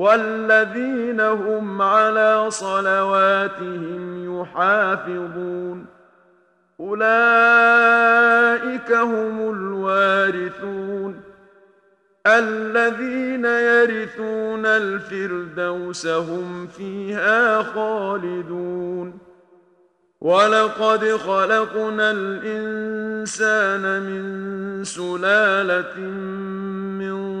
والذين هم على صلواتهم يحافظون. أولئك هم الوارثون. الذين يرثون الفردوس هم فيها خالدون. ولقد خلقنا الإنسان من سلالة من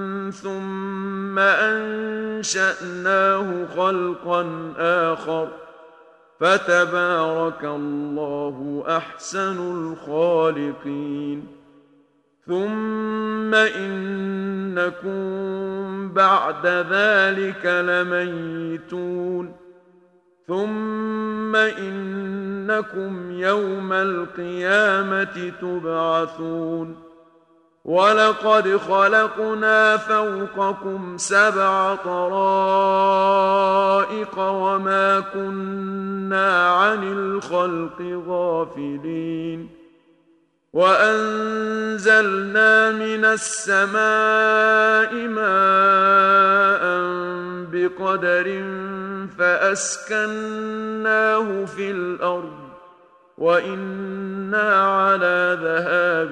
ثم أنشأناه خلقا آخر ۖ فتبارك الله احسن الخالقين ثم انكم بعد ذلك لميتون ثم انكم يوم القيامه تبعثون ولقد خلقنا فوقكم سبع طرائق وما كنا عن الخلق غافلين وأنزلنا من السماء ماء بقدر فأسكناه في الأرض وإنا على ذهاب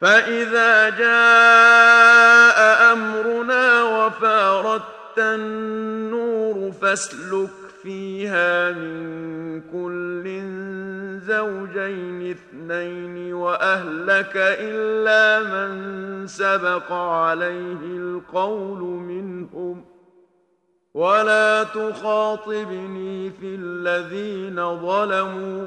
فإذا جاء أمرنا وفارت النور فاسلك فيها من كل زوجين اثنين وأهلك إلا من سبق عليه القول منهم ولا تخاطبني في الذين ظلموا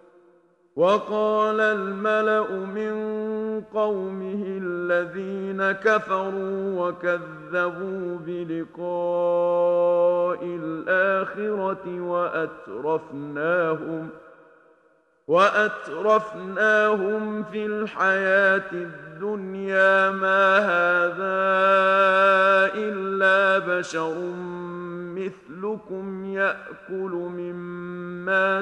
وقال الملأ من قومه الذين كفروا وكذبوا بلقاء الآخرة وأترفناهم ۖ وأترفناهم في الحياة الدنيا ما هذا إلا بشر مثلكم يأكل مما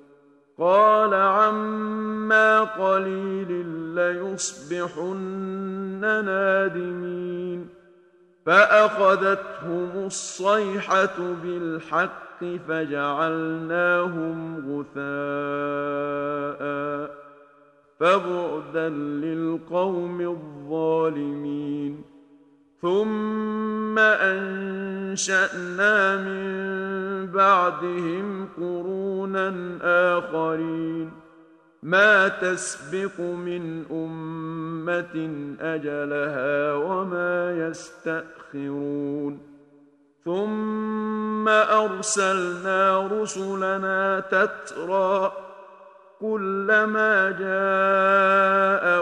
قال عما قليل ليصبحن نادمين. فأخذتهم الصيحة بالحق فجعلناهم غثاء فبعدا للقوم الظالمين. ثم أنشأنا من بعدهم قرونا آخرين ما تسبق من أمة أجلها وما يستأخرون ثم أرسلنا رسلنا تترى كلما جاء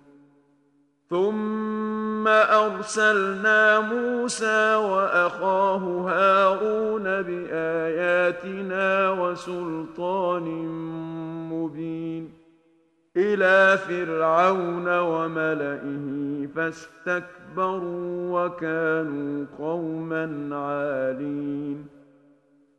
ثم أرسلنا موسى وأخاه هارون بآياتنا وسلطان مبين إلى فرعون وملئه فاستكبروا وكانوا قوما عالين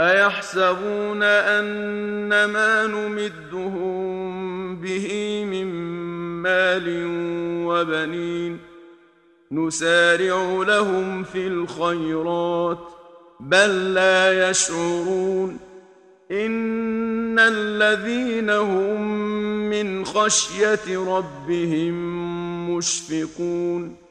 أيحسبون أن ما نمدهم به من مال وبنين نسارع لهم في الخيرات بل لا يشعرون إن الذين هم من خشية ربهم مشفقون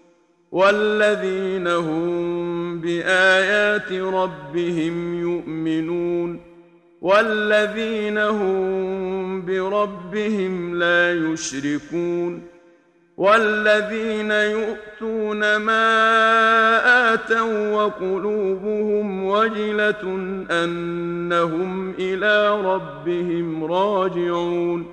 والذين هم بآيات ربهم يؤمنون والذين هم بربهم لا يشركون والذين يؤتون ما آتوا وقلوبهم وجلة أنهم إلى ربهم راجعون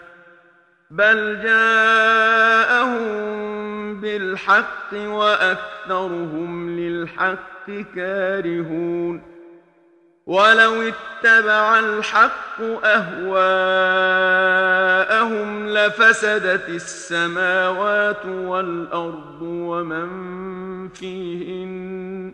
بل جاءهم بالحق وأكثرهم للحق كارهون ولو اتبع الحق اهواءهم لفسدت السماوات والارض ومن فيهن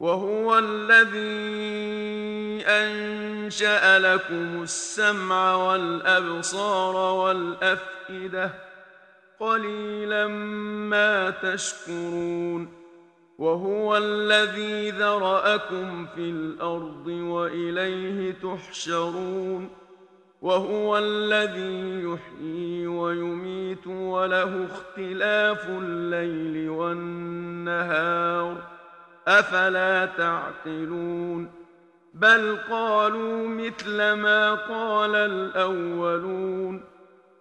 وهو الذي أنشأ لكم السمع والأبصار والأفئدة قليلا ما تشكرون وهو الذي ذرأكم في الأرض وإليه تحشرون وهو الذي يحيي ويميت وله اختلاف الليل والنهار أفلا تعقلون؟ بل قالوا مثل ما قال الأولون.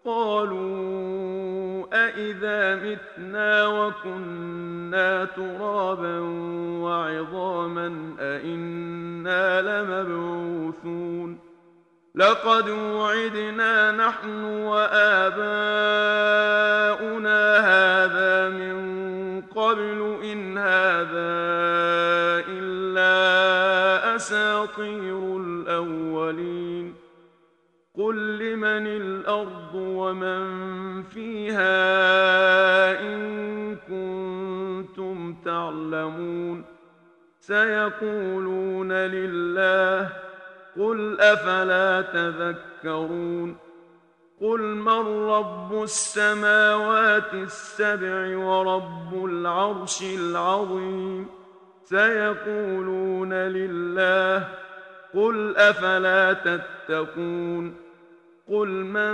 قالوا أإذا متنا وكنا ترابا وعظاما أإنا لمبعوثون. لقد وعدنا نحن وآباؤنا سيقولون لله قل أفلا تذكرون قل من رب السماوات السبع ورب العرش العظيم سيقولون لله قل أفلا تتقون قل من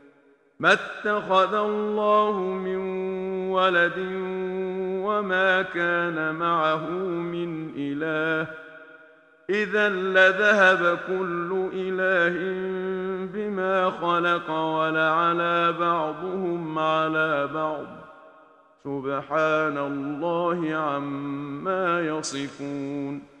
ما اتخذ الله من ولد وما كان معه من إله. إذا لذهب كل إله بما خلق ولعلى بعضهم على بعض. سبحان الله عما يصفون.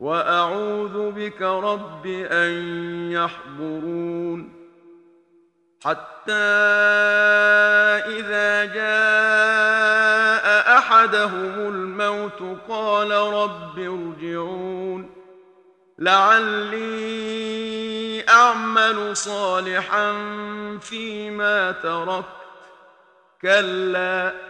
وأعوذ بك رب أن يحضرون حتى إذا جاء أحدهم الموت قال رب ارجعون لعلي أعمل صالحا فيما تركت. كلا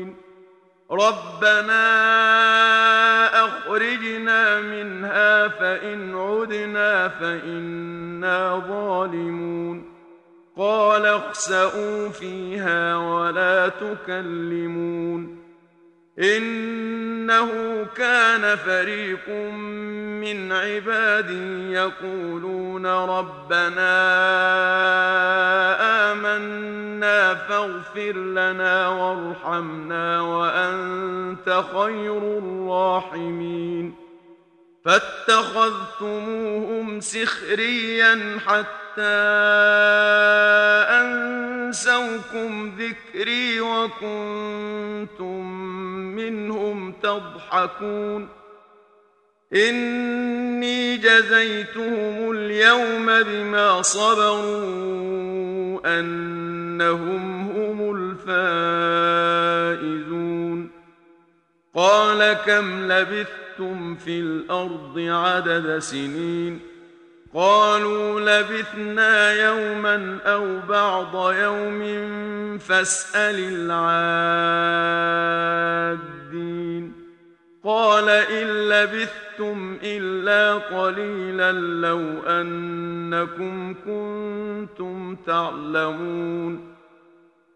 ربنا أخرجنا منها فإن عدنا فإنا ظالمون قال اخسأوا فيها ولا تكلمون إنه كان فريق من عبادي يقولون ربنا آمنا فاغفر لنا وارحمنا وأنت خير الراحمين. فاتخذتموهم سخريا حتى أنسوكم ذكري وكنتم منهم تضحكون. إني جزيتهم اليوم بما صبروا أنهم هم الفائزون. قال كم لبثتم في الأرض عدد سنين قالوا لبثنا يوما أو بعض يوم فاسأل العادين قال إن لبثتم إلا قليلا لو أنكم كنتم تعلمون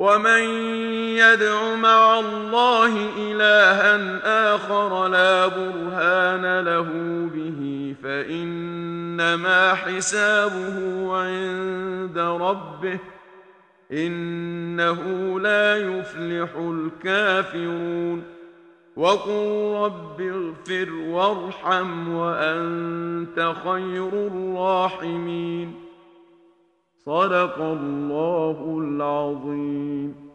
ومن يدع مع الله إلها آخر لا برهان له به فإنما حسابه عند ربه إنه لا يفلح الكافرون وقل رب اغفر وارحم وأنت خير الراحمين صدق الله العظيم.